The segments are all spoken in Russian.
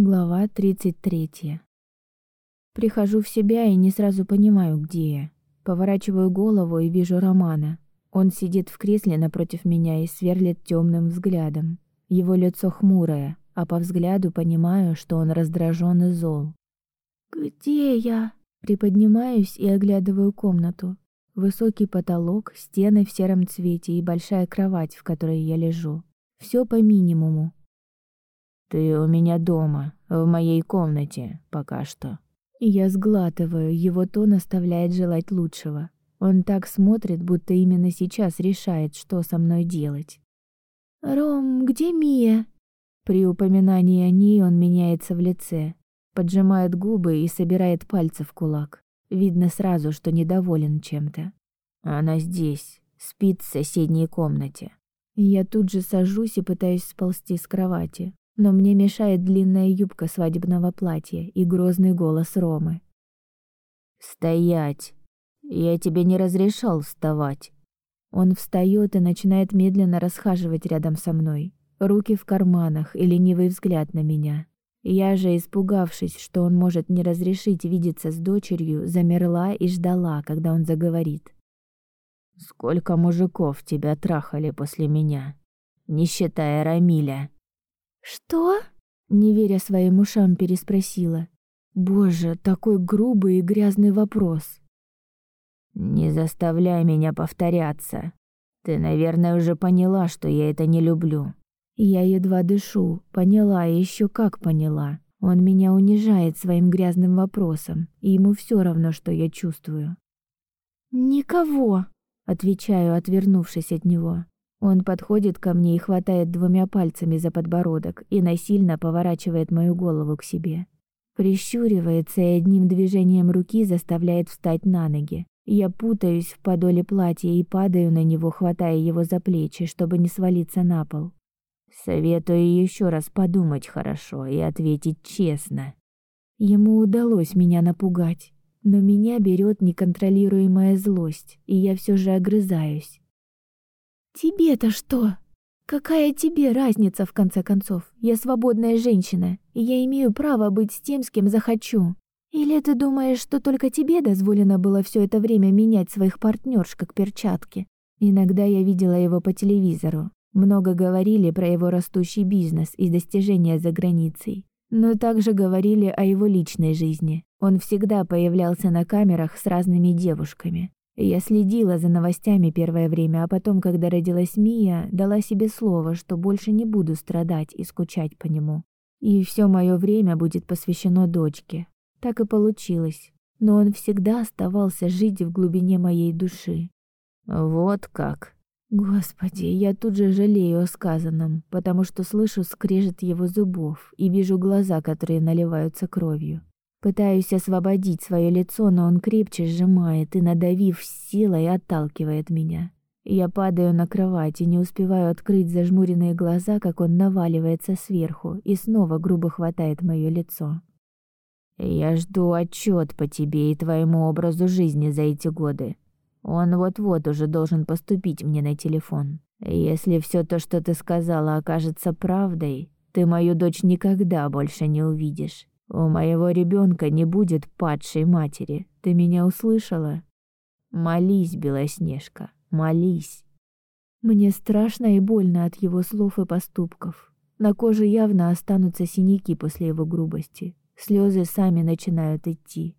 Глава 33. Прихожу в себя и не сразу понимаю, где я. Поворачиваю голову и вижу Романа. Он сидит в кресле напротив меня и сверлит темным взглядом. Его лицо хмурое, а по взгляду понимаю, что он раздражен и зол. «Где я?» Приподнимаюсь и оглядываю комнату. Высокий потолок, стены в сером цвете и большая кровать, в которой я лежу. Все по минимуму, ты у меня дома, в моей комнате, пока что. И я сглатываю, его тон оставляет желать лучшего. Он так смотрит, будто именно сейчас решает, что со мной делать. «Ром, где Мия?» При упоминании о ней он меняется в лице, поджимает губы и собирает пальцы в кулак. Видно сразу, что недоволен чем-то. Она здесь, спит в соседней комнате. Я тут же сажусь и пытаюсь сползти с кровати, но мне мешает длинная юбка свадебного платья и грозный голос Ромы. «Стоять! Я тебе не разрешал вставать!» Он встает и начинает медленно расхаживать рядом со мной, руки в карманах и ленивый взгляд на меня. Я же, испугавшись, что он может не разрешить видеться с дочерью, замерла и ждала, когда он заговорит. «Сколько мужиков тебя трахали после меня, не считая Рамиля?» «Что?» — не веря своим ушам, переспросила. «Боже, такой грубый и грязный вопрос!» «Не заставляй меня повторяться. Ты, наверное, уже поняла, что я это не люблю». Я едва дышу, поняла и еще как поняла. Он меня унижает своим грязным вопросом, и ему все равно, что я чувствую. «Никого», — отвечаю, отвернувшись от него. Он подходит ко мне и хватает двумя пальцами за подбородок и насильно поворачивает мою голову к себе. Прищуривается и одним движением руки заставляет встать на ноги. Я путаюсь в подоле платья и падаю на него, хватая его за плечи, чтобы не свалиться на пол. Советую еще раз подумать хорошо и ответить честно. Ему удалось меня напугать, но меня берет неконтролируемая злость, и я все же огрызаюсь. «Тебе-то что? Какая тебе разница, в конце концов? Я свободная женщина, и я имею право быть с тем, с кем захочу. Или ты думаешь, что только тебе дозволено было все это время менять своих партнерш как перчатки? Иногда я видела его по телевизору. Много говорили про его растущий бизнес и достижения за границей. Но также говорили о его личной жизни. Он всегда появлялся на камерах с разными девушками. Я следила за новостями первое время, а потом, когда родилась Мия, дала себе слово, что больше не буду страдать и скучать по нему. И все мое время будет посвящено дочке. Так и получилось. Но он всегда оставался жить в глубине моей души. Вот как. Господи, я тут же жалею о сказанном, потому что слышу скрежет его зубов и вижу глаза, которые наливаются кровью. Пытаюсь освободить свое лицо, но он крепче сжимает и, надавив силой, отталкивает меня. Я падаю на кровать и не успеваю открыть зажмуренные глаза, как он наваливается сверху и снова грубо хватает мое лицо. «Я жду отчет по тебе и твоему образу жизни за эти годы. Он вот-вот уже должен поступить мне на телефон. Если все то, что ты сказала, окажется правдой, ты мою дочь никогда больше не увидишь. У моего ребенка не будет падшей матери. Ты меня услышала? Молись, Белоснежка, молись. Мне страшно и больно от его слов и поступков. На коже явно останутся синяки после его грубости. Слезы сами начинают идти.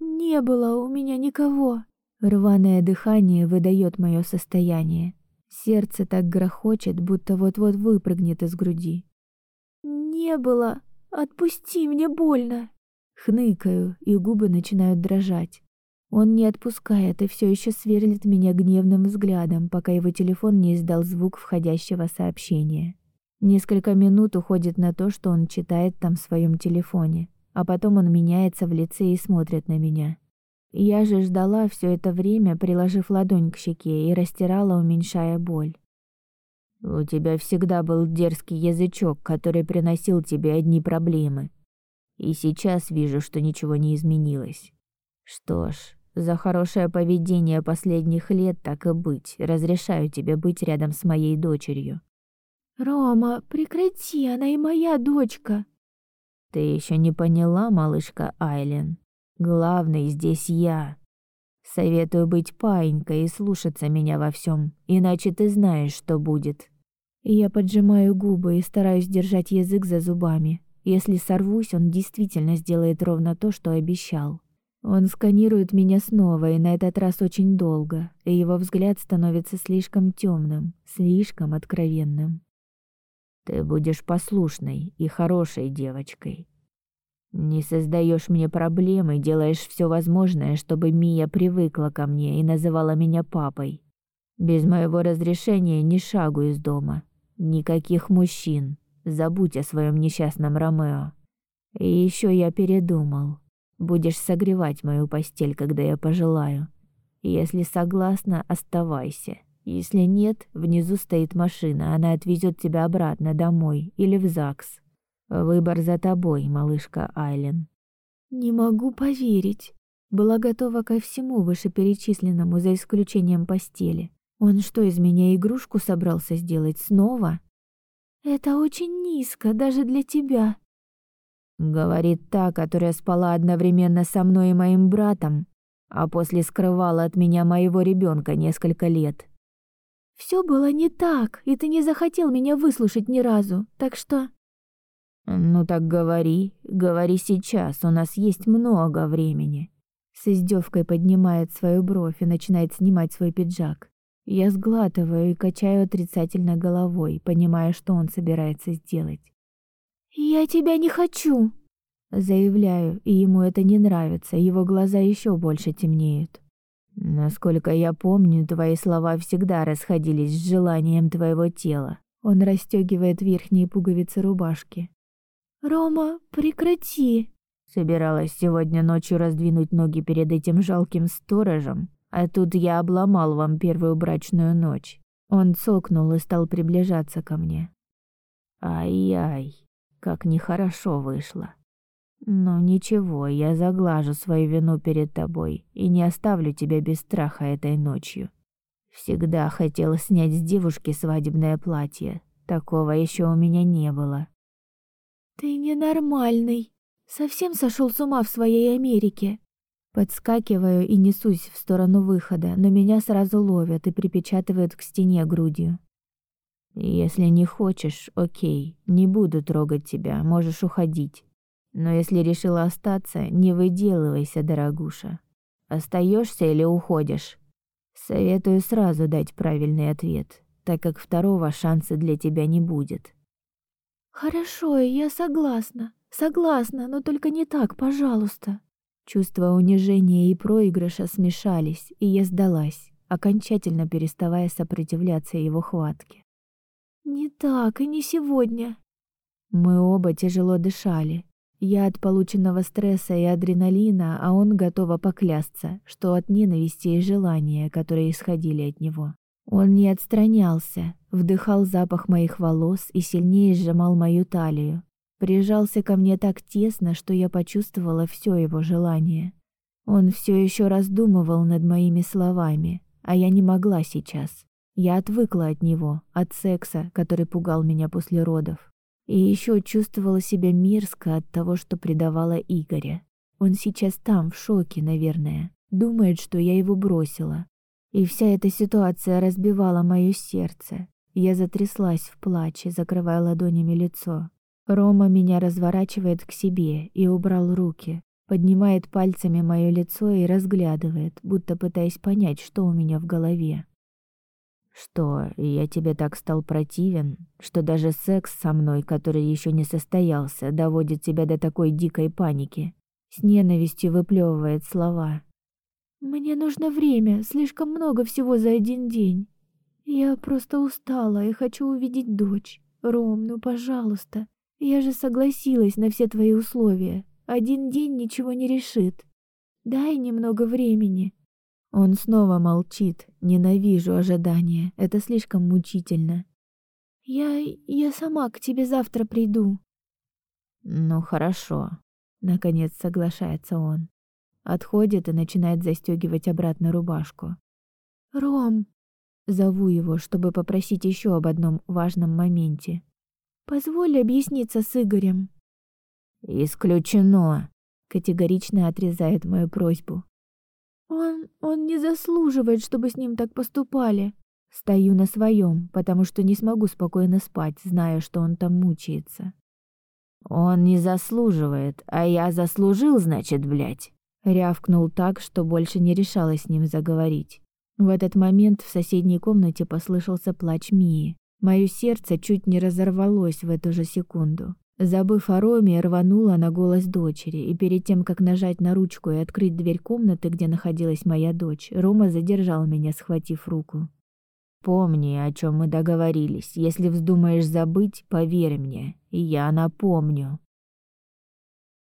Не было у меня никого. Рваное дыхание выдает мое состояние. Сердце так грохочет, будто вот-вот выпрыгнет из груди. Не было. Отпусти, мне больно. Хныкаю, и губы начинают дрожать. Он не отпускает и все еще сверлит меня гневным взглядом, пока его телефон не издал звук входящего сообщения. Несколько минут уходит на то, что он читает там в своем телефоне, а потом он меняется в лице и смотрит на меня. Я же ждала все это время, приложив ладонь к щеке и растирала, уменьшая боль. У тебя всегда был дерзкий язычок, который приносил тебе одни проблемы. И сейчас вижу, что ничего не изменилось. Что ж, за хорошее поведение последних лет так и быть. Разрешаю тебе быть рядом с моей дочерью. Рома, прекрати, она и моя дочка. Ты еще не поняла, малышка Айлен? Главный здесь я. Советую быть паинькой и слушаться меня во всем, иначе ты знаешь, что будет. Я поджимаю губы и стараюсь держать язык за зубами. Если сорвусь, он действительно сделает ровно то, что обещал. Он сканирует меня снова, и на этот раз очень долго, и его взгляд становится слишком темным, слишком откровенным. Ты будешь послушной и хорошей девочкой. Не создаешь мне проблемы, делаешь все возможное, чтобы Мия привыкла ко мне и называла меня папой. Без моего разрешения ни шагу из дома. Никаких мужчин. Забудь о своем несчастном Ромео. И еще я передумал. Будешь согревать мою постель, когда я пожелаю. Если согласна, оставайся. Если нет, внизу стоит машина, она отвезет тебя обратно домой или в ЗАГС. Выбор за тобой, малышка Айлен. Не могу поверить. Была готова ко всему вышеперечисленному, за исключением постели. Он что, из меня игрушку собрался сделать снова? Это очень низко даже для тебя. Говорит та, которая спала одновременно со мной и моим братом, а после скрывала от меня моего ребенка несколько лет. Все было не так, и ты не захотел меня выслушать ни разу. Так что Ну так говори, говори сейчас, у нас есть много времени. С издевкой поднимает свою бровь и начинает снимать свой пиджак. Я сглатываю и качаю отрицательно головой, понимая, что он собирается сделать. «Я тебя не хочу!» Заявляю, и ему это не нравится, его глаза еще больше темнеют. Насколько я помню, твои слова всегда расходились с желанием твоего тела. Он расстегивает верхние пуговицы рубашки. Рома, прекрати. Собиралась сегодня ночью раздвинуть ноги перед этим жалким сторожем, а тут я обломал вам первую брачную ночь. Он цокнул и стал приближаться ко мне. Ай-ай, как нехорошо вышло. Но ничего, я заглажу свою вину перед тобой и не оставлю тебя без страха этой ночью. Всегда хотела снять с девушки свадебное платье. Такого еще у меня не было. Ты ненормальный. Совсем сошел с ума в своей Америке. Подскакиваю и несусь в сторону выхода, но меня сразу ловят и припечатывают к стене грудью. Если не хочешь, о'кей, не буду трогать тебя, можешь уходить. Но если решила остаться, не выделывайся, дорогуша. Остаешься или уходишь? Советую сразу дать правильный ответ, так как второго шанса для тебя не будет. Хорошо, я согласна. Согласна, но только не так, пожалуйста. Чувства унижения и проигрыша смешались, и я сдалась, окончательно переставая сопротивляться его хватке. Не так и не сегодня. Мы оба тяжело дышали, я от полученного стресса и адреналина, а он готова поклясться, что от ненависти и желания, которые исходили от него. Он не отстранялся, вдыхал запах моих волос и сильнее сжимал мою талию. Прижался ко мне так тесно, что я почувствовала все его желание. Он все еще раздумывал над моими словами, а я не могла сейчас. Я отвыкла от него, от секса, который пугал меня после родов. И еще чувствовала себя мерзко от того, что предавала Игоря. Он сейчас там, в шоке, наверное. Думает, что я его бросила. И вся эта ситуация разбивала моё сердце. Я затряслась в плаче, закрывая ладонями лицо. Рома меня разворачивает к себе и убрал руки, поднимает пальцами моё лицо и разглядывает, будто пытаясь понять, что у меня в голове. Что, я тебе так стал противен, что даже секс со мной, который еще не состоялся, доводит тебя до такой дикой паники? С ненавистью выплевывает слова. Мне нужно время, слишком много всего за один день. Я просто устала и хочу увидеть дочь. Ром, ну, пожалуйста. Я же согласилась на все твои условия. Один день ничего не решит. Дай немного времени. Он снова молчит. Ненавижу ожидания. Это слишком мучительно. Я я сама к тебе завтра приду. Ну хорошо. Наконец соглашается он. Отходит и начинает застегивать обратно рубашку. Ром, зову его, чтобы попросить еще об одном важном моменте. Позволь объясниться с Игорем. Исключено, категорично отрезает мою просьбу. Он он не заслуживает, чтобы с ним так поступали. Стою на своем, потому что не смогу спокойно спать, зная, что он там мучается. Он не заслуживает, а я заслужил, значит, блядь. Рявкнул так, что больше не решалась с ним заговорить. В этот момент в соседней комнате послышался плач Мии. Моё сердце чуть не разорвалось в эту же секунду. Забыв о Роме, рванула на голос дочери, и перед тем, как нажать на ручку и открыть дверь комнаты, где находилась моя дочь, Рома задержал меня, схватив руку. Помни, о чем мы договорились. Если вздумаешь забыть, поверь мне, я напомню.